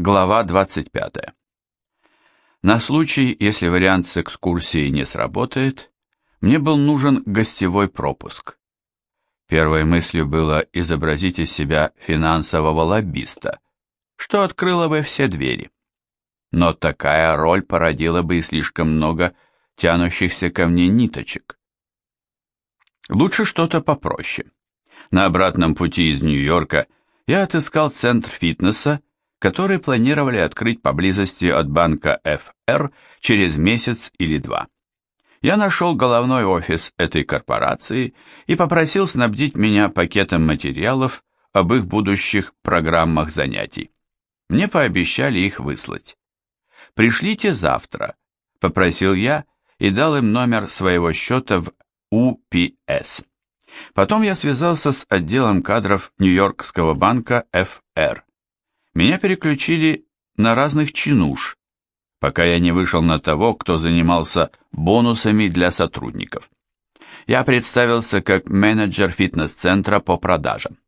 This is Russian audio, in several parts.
Глава 25. На случай, если вариант с экскурсией не сработает, мне был нужен гостевой пропуск. Первой мыслью было изобразить из себя финансового лоббиста, что открыло бы все двери. Но такая роль породила бы и слишком много тянущихся ко мне ниточек. Лучше что-то попроще. На обратном пути из Нью-Йорка я отыскал центр фитнеса, который планировали открыть поблизости от банка ФР через месяц или два. Я нашел головной офис этой корпорации и попросил снабдить меня пакетом материалов об их будущих программах занятий. Мне пообещали их выслать. «Пришлите завтра», — попросил я и дал им номер своего счета в UPS. Потом я связался с отделом кадров Нью-Йоркского банка ФР. Меня переключили на разных чинуш, пока я не вышел на того, кто занимался бонусами для сотрудников. Я представился как менеджер фитнес-центра по продажам.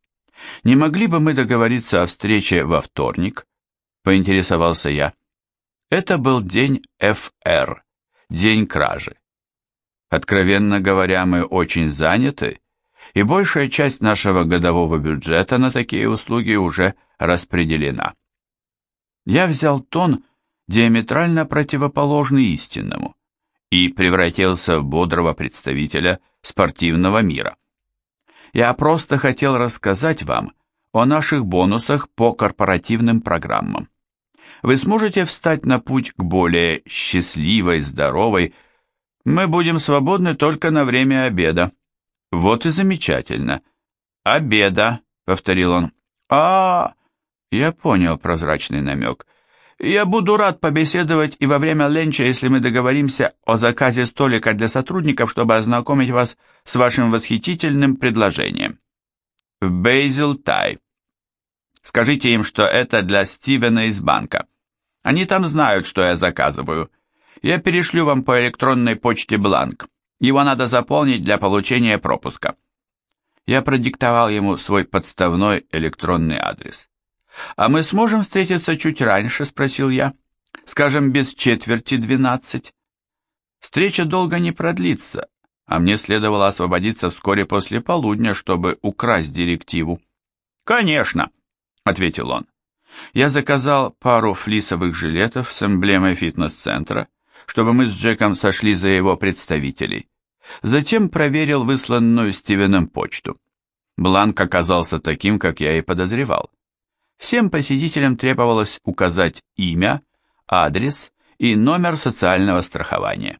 «Не могли бы мы договориться о встрече во вторник?» – поинтересовался я. Это был день ФР, день кражи. Откровенно говоря, мы очень заняты, и большая часть нашего годового бюджета на такие услуги уже распределена. Я взял тон, диаметрально противоположный истинному, и превратился в бодрого представителя спортивного мира. Я просто хотел рассказать вам о наших бонусах по корпоративным программам. Вы сможете встать на путь к более счастливой, здоровой, мы будем свободны только на время обеда. Вот и замечательно. Обеда, повторил он. А, -а, -а я понял прозрачный намек. Я буду рад побеседовать и во время ленча, если мы договоримся о заказе столика для сотрудников, чтобы ознакомить вас с вашим восхитительным предложением. Бейзил Тай. Скажите им, что это для Стивена из банка. Они там знают, что я заказываю. Я перешлю вам по электронной почте бланк. Его надо заполнить для получения пропуска. Я продиктовал ему свой подставной электронный адрес. «А мы сможем встретиться чуть раньше?» – спросил я. «Скажем, без четверти двенадцать?» Встреча долго не продлится, а мне следовало освободиться вскоре после полудня, чтобы украсть директиву. «Конечно», — ответил он. Я заказал пару флисовых жилетов с эмблемой фитнес-центра, чтобы мы с Джеком сошли за его представителей. Затем проверил высланную Стивеном почту. Бланк оказался таким, как я и подозревал. Всем посетителям требовалось указать имя, адрес и номер социального страхования.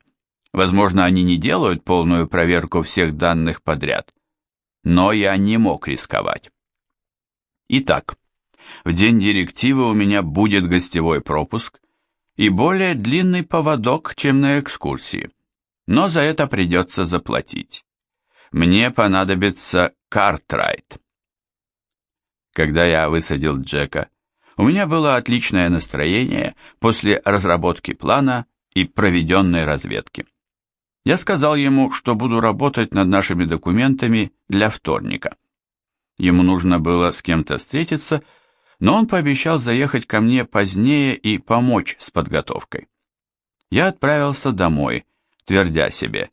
Возможно, они не делают полную проверку всех данных подряд, но я не мог рисковать. Итак, в день директивы у меня будет гостевой пропуск и более длинный поводок, чем на экскурсии, но за это придется заплатить. Мне понадобится картрайт. Когда я высадил Джека, у меня было отличное настроение после разработки плана и проведенной разведки. Я сказал ему, что буду работать над нашими документами для вторника. Ему нужно было с кем-то встретиться, но он пообещал заехать ко мне позднее и помочь с подготовкой. Я отправился домой, твердя себе,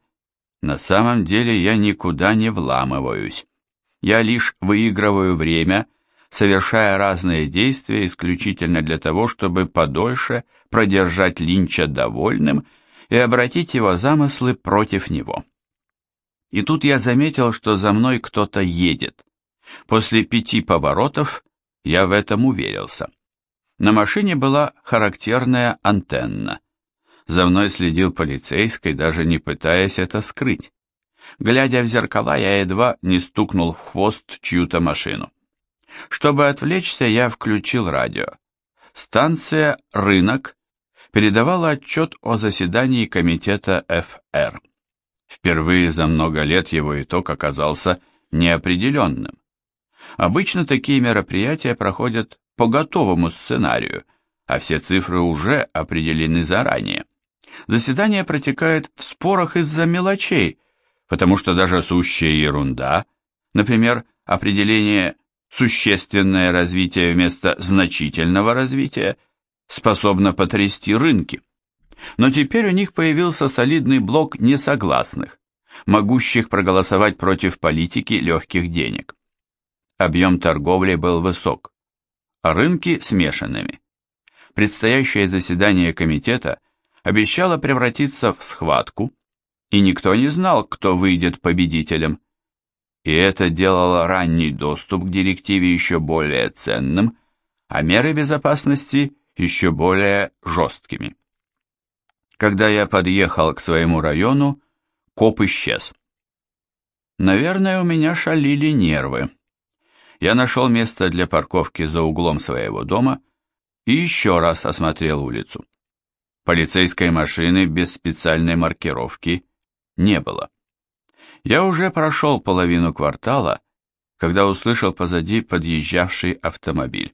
на самом деле я никуда не вламываюсь. Я лишь выигрываю время совершая разные действия исключительно для того, чтобы подольше продержать Линча довольным и обратить его замыслы против него. И тут я заметил, что за мной кто-то едет. После пяти поворотов я в этом уверился. На машине была характерная антенна. За мной следил полицейский, даже не пытаясь это скрыть. Глядя в зеркала, я едва не стукнул в хвост чью-то машину. Чтобы отвлечься, я включил радио. Станция «Рынок» передавала отчет о заседании комитета ФР. Впервые за много лет его итог оказался неопределенным. Обычно такие мероприятия проходят по готовому сценарию, а все цифры уже определены заранее. Заседание протекает в спорах из-за мелочей, потому что даже сущая ерунда, например, определение существенное развитие вместо значительного развития способна потрясти рынки. Но теперь у них появился солидный блок несогласных, могущих проголосовать против политики легких денег. Объем торговли был высок, а рынки смешанными. Предстоящее заседание комитета обещало превратиться в схватку, и никто не знал, кто выйдет победителем. И это делало ранний доступ к директиве еще более ценным, а меры безопасности еще более жесткими. Когда я подъехал к своему району, коп исчез. Наверное, у меня шалили нервы. Я нашел место для парковки за углом своего дома и еще раз осмотрел улицу. Полицейской машины без специальной маркировки не было. Я уже прошел половину квартала, когда услышал позади подъезжавший автомобиль.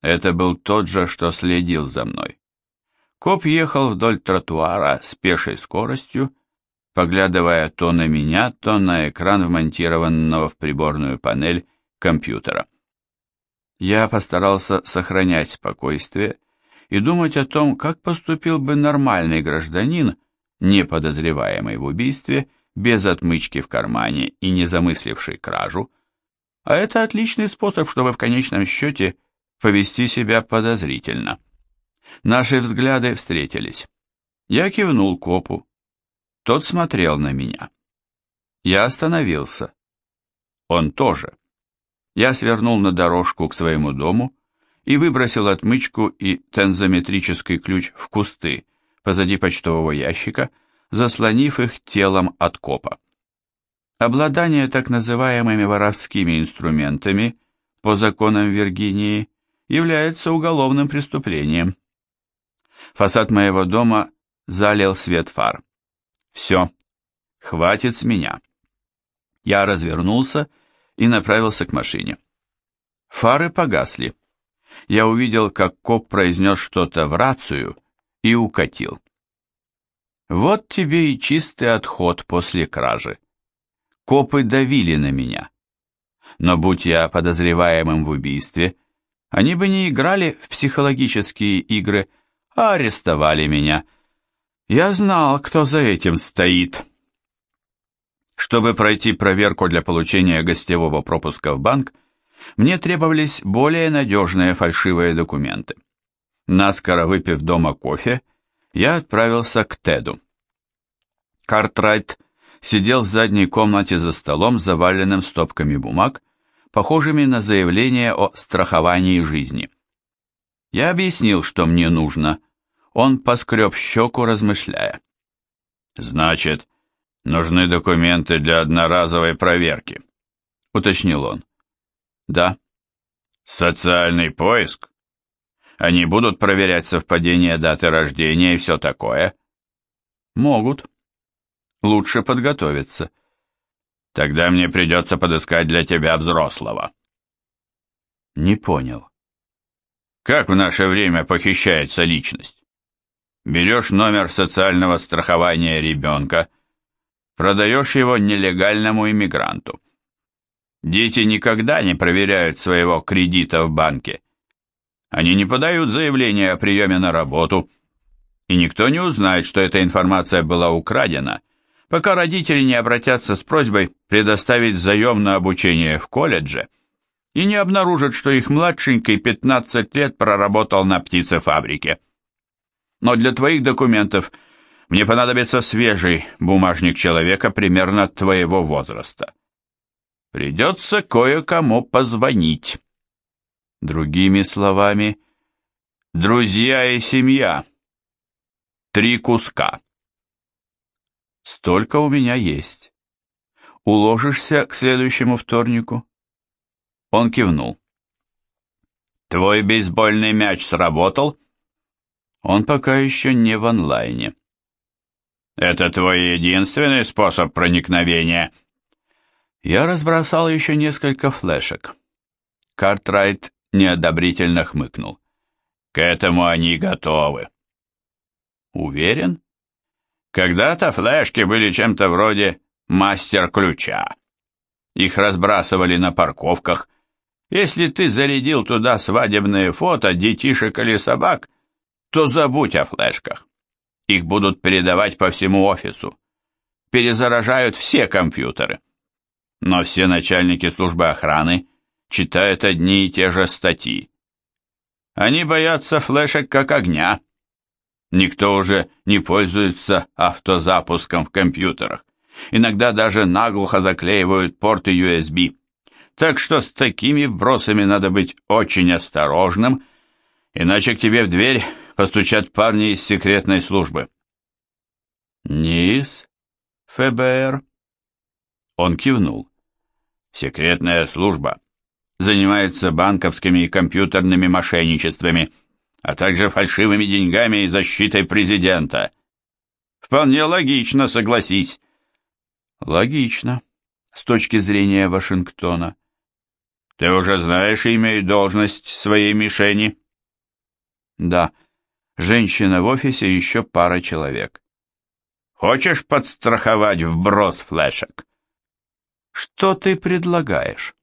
Это был тот же, что следил за мной. Коп ехал вдоль тротуара с пешей скоростью, поглядывая то на меня, то на экран вмонтированного в приборную панель компьютера. Я постарался сохранять спокойствие и думать о том, как поступил бы нормальный гражданин, не подозреваемый в убийстве, без отмычки в кармане и не замысливший кражу, а это отличный способ, чтобы в конечном счете повести себя подозрительно. Наши взгляды встретились. Я кивнул копу. Тот смотрел на меня. Я остановился. Он тоже. Я свернул на дорожку к своему дому и выбросил отмычку и тензометрический ключ в кусты позади почтового ящика, заслонив их телом от копа. Обладание так называемыми воровскими инструментами по законам Виргинии является уголовным преступлением. Фасад моего дома залил свет фар. Все, хватит с меня. Я развернулся и направился к машине. Фары погасли. Я увидел, как коп произнес что-то в рацию и укатил. Вот тебе и чистый отход после кражи. Копы давили на меня. Но будь я подозреваемым в убийстве, они бы не играли в психологические игры, а арестовали меня. Я знал, кто за этим стоит. Чтобы пройти проверку для получения гостевого пропуска в банк, мне требовались более надежные фальшивые документы. Наскоро выпив дома кофе, я отправился к Теду. Картрайт сидел в задней комнате за столом, заваленным стопками бумаг, похожими на заявление о страховании жизни. Я объяснил, что мне нужно. Он поскреб щеку, размышляя. «Значит, нужны документы для одноразовой проверки», — уточнил он. «Да». «Социальный поиск? Они будут проверять совпадение даты рождения и все такое?» «Могут. Лучше подготовиться». Тогда мне придется подыскать для тебя взрослого. Не понял. Как в наше время похищается личность? Берешь номер социального страхования ребенка, продаешь его нелегальному иммигранту. Дети никогда не проверяют своего кредита в банке. Они не подают заявление о приеме на работу, и никто не узнает, что эта информация была украдена – пока родители не обратятся с просьбой предоставить заем на обучение в колледже и не обнаружат, что их младшенький 15 лет проработал на птицефабрике. Но для твоих документов мне понадобится свежий бумажник человека примерно твоего возраста. Придется кое-кому позвонить. Другими словами, друзья и семья. Три куска. Столько у меня есть. Уложишься к следующему вторнику?» Он кивнул. «Твой бейсбольный мяч сработал?» Он пока еще не в онлайне. «Это твой единственный способ проникновения?» Я разбросал еще несколько флешек. Картрайт неодобрительно хмыкнул. «К этому они готовы». «Уверен?» Когда-то флешки были чем-то вроде мастер-ключа. Их разбрасывали на парковках, Если ты зарядил туда свадебные фото детишек или собак, то забудь о флешках. Их будут передавать по всему офису. Перезаражают все компьютеры. Но все начальники службы охраны читают одни и те же статьи. Они боятся флешек как огня. Никто уже не пользуется автозапуском в компьютерах. Иногда даже наглухо заклеивают порты USB. Так что с такими вбросами надо быть очень осторожным, иначе к тебе в дверь постучат парни из секретной службы. Не ФБР? Он кивнул. Секретная служба занимается банковскими и компьютерными мошенничествами, а также фальшивыми деньгами и защитой президента. Вполне логично, согласись. Логично, с точки зрения Вашингтона. Ты уже знаешь имя и должность своей мишени? Да, женщина в офисе и еще пара человек. Хочешь подстраховать вброс флешек? Что ты предлагаешь?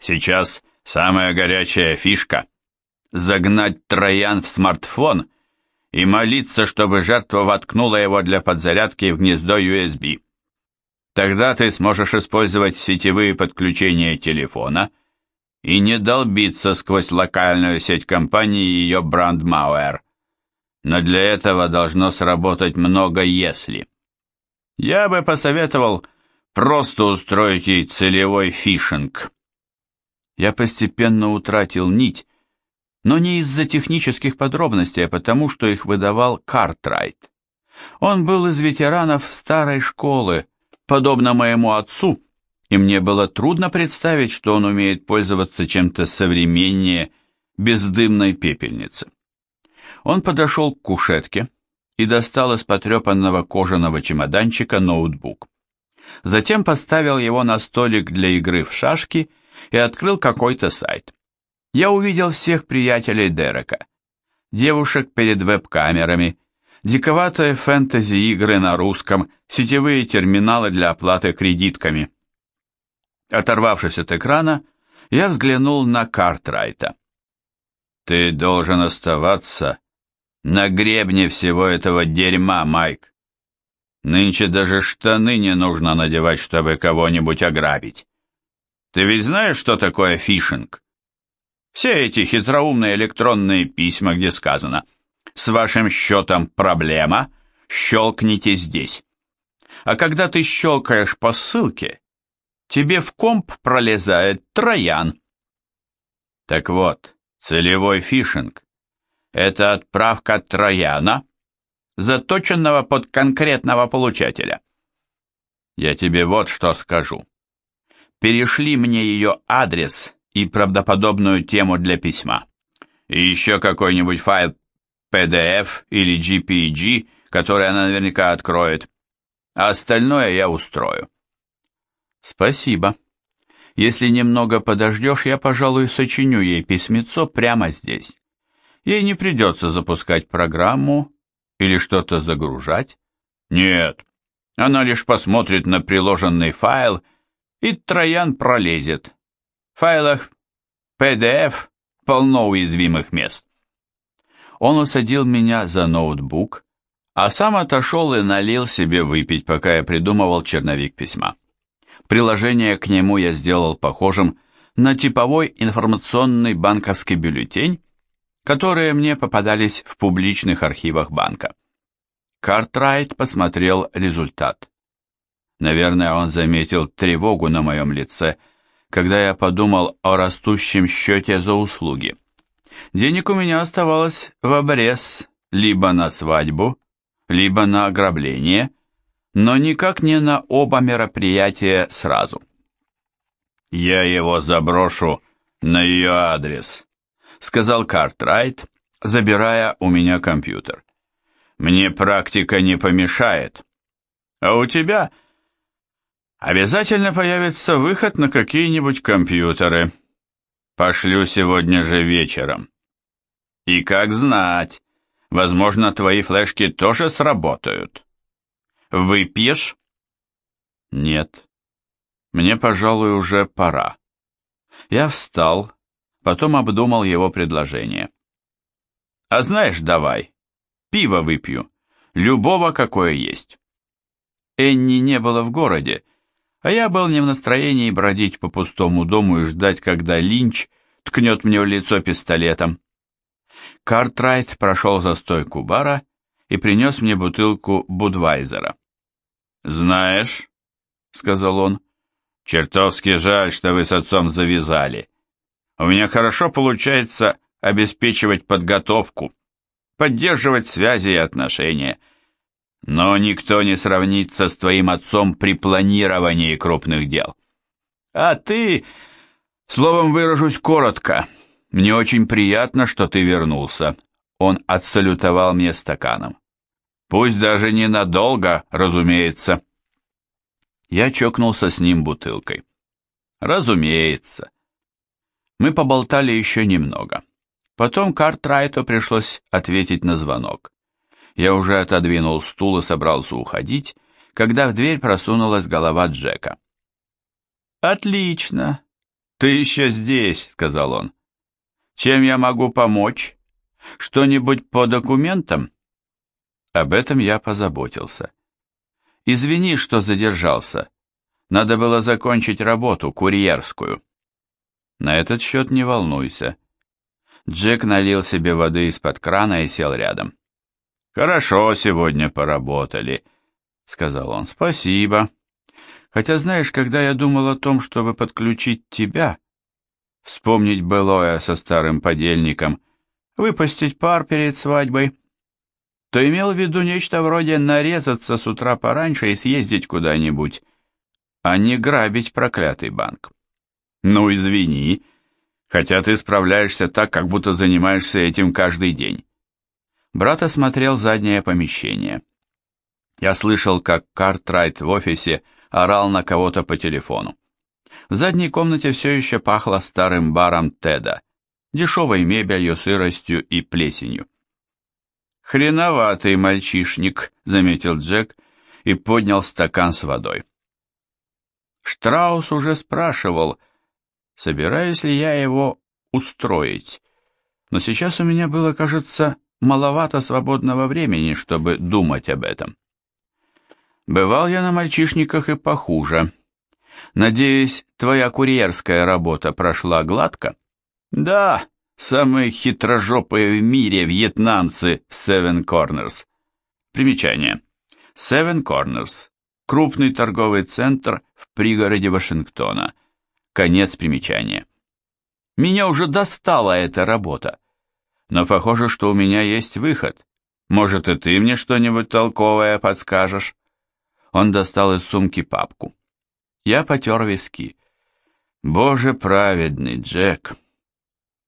Сейчас самая горячая фишка – загнать троян в смартфон и молиться, чтобы жертва воткнула его для подзарядки в гнездо USB. Тогда ты сможешь использовать сетевые подключения телефона и не долбиться сквозь локальную сеть компании и ее брандмауэр. Но для этого должно сработать много «если». Я бы посоветовал просто устроить ей целевой фишинг. Я постепенно утратил нить, но не из-за технических подробностей, а потому, что их выдавал Картрайт. Он был из ветеранов старой школы, подобно моему отцу, и мне было трудно представить, что он умеет пользоваться чем-то современнее бездымной пепельницы. Он подошел к кушетке и достал из потрепанного кожаного чемоданчика ноутбук. Затем поставил его на столик для игры в шашки и открыл какой-то сайт. Я увидел всех приятелей Дерека. Девушек перед веб-камерами, диковатые фэнтези-игры на русском, сетевые терминалы для оплаты кредитками. Оторвавшись от экрана, я взглянул на Картрайта. «Ты должен оставаться на гребне всего этого дерьма, Майк. Нынче даже штаны не нужно надевать, чтобы кого-нибудь ограбить. Ты ведь знаешь, что такое фишинг? Все эти хитроумные электронные письма, где сказано «С вашим счетом проблема, щелкните здесь». А когда ты щелкаешь по ссылке, тебе в комп пролезает троян. Так вот, целевой фишинг – это отправка трояна, заточенного под конкретного получателя. Я тебе вот что скажу перешли мне ее адрес и правдоподобную тему для письма. И еще какой-нибудь файл PDF или GPG, который она наверняка откроет. А остальное я устрою. Спасибо. Если немного подождешь, я, пожалуй, сочиню ей письмецо прямо здесь. Ей не придется запускать программу или что-то загружать. Нет, она лишь посмотрит на приложенный файл и Троян пролезет. В файлах PDF полно уязвимых мест. Он усадил меня за ноутбук, а сам отошел и налил себе выпить, пока я придумывал черновик письма. Приложение к нему я сделал похожим на типовой информационный банковский бюллетень, которые мне попадались в публичных архивах банка. Картрайт посмотрел результат. Наверное, он заметил тревогу на моем лице, когда я подумал о растущем счете за услуги. Денег у меня оставалось в обрез либо на свадьбу, либо на ограбление, но никак не на оба мероприятия сразу. «Я его заброшу на ее адрес», — сказал Картрайт, забирая у меня компьютер. «Мне практика не помешает. А у тебя Обязательно появится выход на какие-нибудь компьютеры. Пошлю сегодня же вечером. И как знать, возможно, твои флешки тоже сработают. Выпьешь? Нет. Мне, пожалуй, уже пора. Я встал, потом обдумал его предложение. «А знаешь, давай, пиво выпью, любого, какое есть». Энни не было в городе, а я был не в настроении бродить по пустому дому и ждать, когда Линч ткнет мне в лицо пистолетом. Картрайт прошел за стойку бара и принес мне бутылку Будвайзера. «Знаешь», — сказал он, — «чертовски жаль, что вы с отцом завязали. У меня хорошо получается обеспечивать подготовку, поддерживать связи и отношения, но никто не сравнится с твоим отцом при планировании крупных дел. А ты, словом выражусь коротко, мне очень приятно, что ты вернулся. Он отсалютовал мне стаканом. Пусть даже ненадолго, разумеется. Я чокнулся с ним бутылкой. Разумеется. Мы поболтали еще немного. Потом Картрайту пришлось ответить на звонок. Я уже отодвинул стул и собрался уходить, когда в дверь просунулась голова Джека. «Отлично! Ты еще здесь», — сказал он. «Чем я могу помочь? Что-нибудь по документам?» Об этом я позаботился. «Извини, что задержался. Надо было закончить работу, курьерскую». На этот счет не волнуйся. Джек налил себе воды из-под крана и сел рядом. «Хорошо сегодня поработали», — сказал он. «Спасибо. Хотя, знаешь, когда я думал о том, чтобы подключить тебя, вспомнить былое со старым подельником, выпустить пар перед свадьбой, то имел в виду нечто вроде нарезаться с утра пораньше и съездить куда-нибудь, а не грабить проклятый банк. Ну, извини, хотя ты справляешься так, как будто занимаешься этим каждый день. Брат осмотрел заднее помещение. Я слышал, как Картрайт в офисе орал на кого-то по телефону. В задней комнате все еще пахло старым баром Теда, дешевой мебелью, сыростью и плесенью. «Хреноватый мальчишник», — заметил Джек и поднял стакан с водой. Штраус уже спрашивал, собираюсь ли я его устроить, но сейчас у меня было, кажется, маловато свободного времени, чтобы думать об этом. Бывал я на мальчишниках и похуже. Надеюсь, твоя курьерская работа прошла гладко? Да, самые хитрожопые в мире вьетнамцы в Seven Corners. Примечание. Seven Corners. Крупный торговый центр в пригороде Вашингтона. Конец примечания. Меня уже достала эта работа но похоже, что у меня есть выход. Может, и ты мне что-нибудь толковое подскажешь?» Он достал из сумки папку. Я потер виски. «Боже праведный, Джек!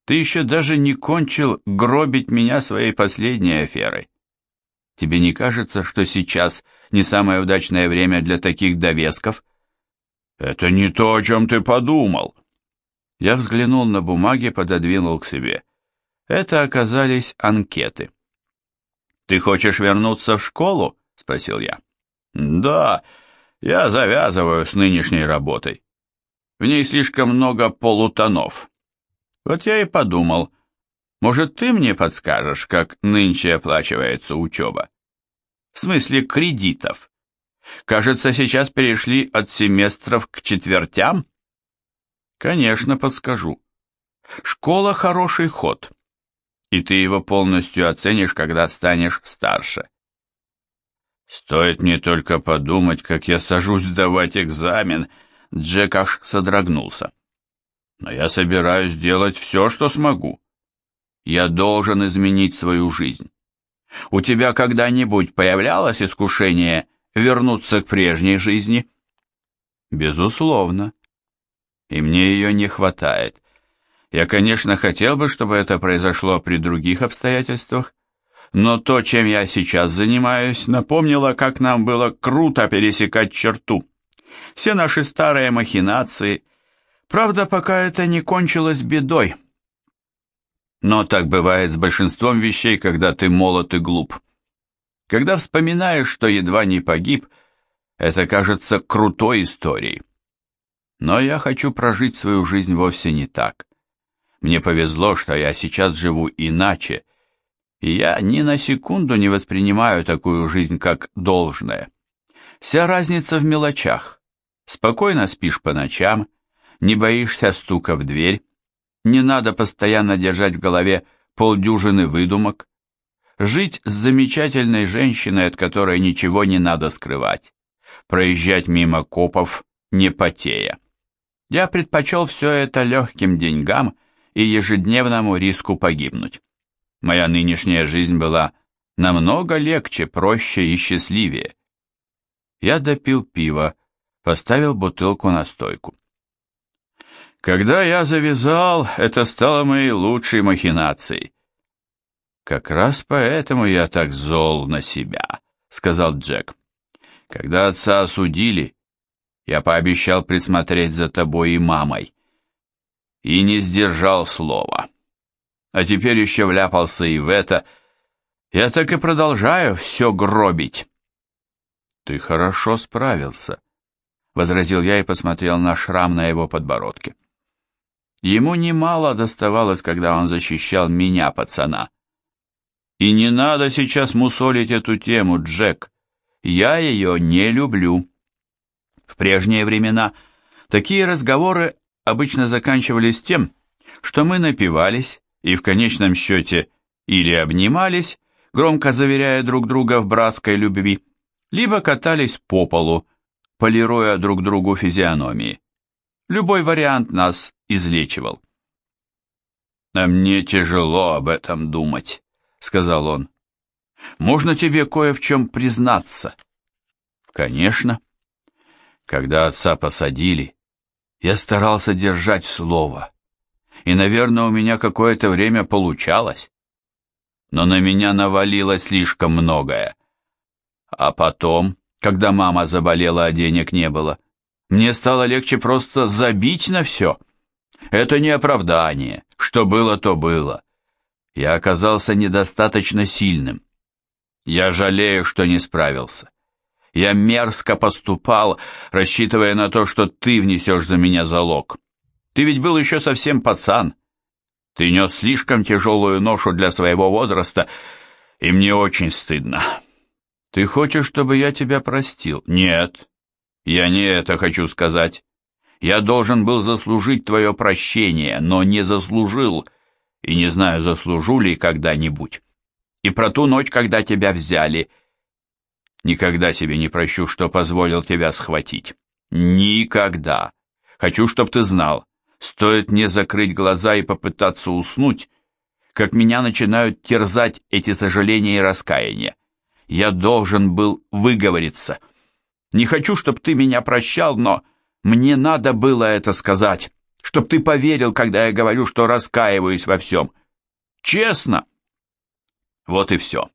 Ты еще даже не кончил гробить меня своей последней аферой. Тебе не кажется, что сейчас не самое удачное время для таких довесков?» «Это не то, о чем ты подумал!» Я взглянул на бумаги, пододвинул к себе. Это оказались анкеты. «Ты хочешь вернуться в школу?» — спросил я. «Да, я завязываю с нынешней работой. В ней слишком много полутонов. Вот я и подумал, может, ты мне подскажешь, как нынче оплачивается учеба? В смысле кредитов. Кажется, сейчас перешли от семестров к четвертям?» «Конечно, подскажу. Школа — хороший ход» и ты его полностью оценишь, когда станешь старше. Стоит мне только подумать, как я сажусь сдавать экзамен, Джек аж содрогнулся. Но я собираюсь сделать все, что смогу. Я должен изменить свою жизнь. У тебя когда-нибудь появлялось искушение вернуться к прежней жизни? Безусловно. И мне ее не хватает. Я, конечно, хотел бы, чтобы это произошло при других обстоятельствах, но то, чем я сейчас занимаюсь, напомнило, как нам было круто пересекать черту. Все наши старые махинации, правда, пока это не кончилось бедой. Но так бывает с большинством вещей, когда ты молод и глуп. Когда вспоминаешь, что едва не погиб, это кажется крутой историей. Но я хочу прожить свою жизнь вовсе не так. Мне повезло, что я сейчас живу иначе, и я ни на секунду не воспринимаю такую жизнь как должное. Вся разница в мелочах. Спокойно спишь по ночам, не боишься стука в дверь, не надо постоянно держать в голове полдюжины выдумок, жить с замечательной женщиной, от которой ничего не надо скрывать, проезжать мимо копов, не потея. Я предпочел все это легким деньгам и ежедневному риску погибнуть. Моя нынешняя жизнь была намного легче, проще и счастливее. Я допил пиво, поставил бутылку на стойку. Когда я завязал, это стало моей лучшей махинацией. Как раз поэтому я так зол на себя, сказал Джек. Когда отца осудили, я пообещал присмотреть за тобой и мамой. И не сдержал слова. А теперь еще вляпался и в это. Я так и продолжаю все гробить. Ты хорошо справился, возразил я и посмотрел на шрам на его подбородке. Ему немало доставалось, когда он защищал меня, пацана. И не надо сейчас мусолить эту тему, Джек. Я ее не люблю. В прежние времена такие разговоры обычно заканчивались тем, что мы напивались и в конечном счете или обнимались, громко заверяя друг друга в братской любви, либо катались по полу, полируя друг другу физиономии. Любой вариант нас излечивал. «А мне тяжело об этом думать», — сказал он. «Можно тебе кое в чем признаться?» «Конечно». Когда отца посадили, я старался держать слово, и, наверное, у меня какое-то время получалось. Но на меня навалилось слишком многое. А потом, когда мама заболела, а денег не было, мне стало легче просто забить на все. Это не оправдание, что было, то было. Я оказался недостаточно сильным. Я жалею, что не справился. Я мерзко поступал, рассчитывая на то, что ты внесешь за меня залог. Ты ведь был еще совсем пацан. Ты нес слишком тяжелую ношу для своего возраста, и мне очень стыдно. Ты хочешь, чтобы я тебя простил? Нет, я не это хочу сказать. Я должен был заслужить твое прощение, но не заслужил, и не знаю, заслужу ли когда-нибудь. И про ту ночь, когда тебя взяли — Никогда себе не прощу, что позволил тебя схватить. Никогда. Хочу, чтоб ты знал, стоит мне закрыть глаза и попытаться уснуть, как меня начинают терзать эти сожаления и раскаяния. Я должен был выговориться. Не хочу, чтоб ты меня прощал, но мне надо было это сказать, чтоб ты поверил, когда я говорю, что раскаиваюсь во всем. Честно. Вот и все.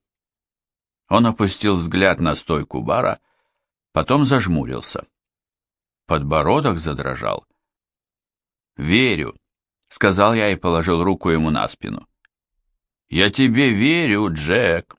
Он опустил взгляд на стойку бара, потом зажмурился. Подбородок задрожал. «Верю», — сказал я и положил руку ему на спину. «Я тебе верю, Джек.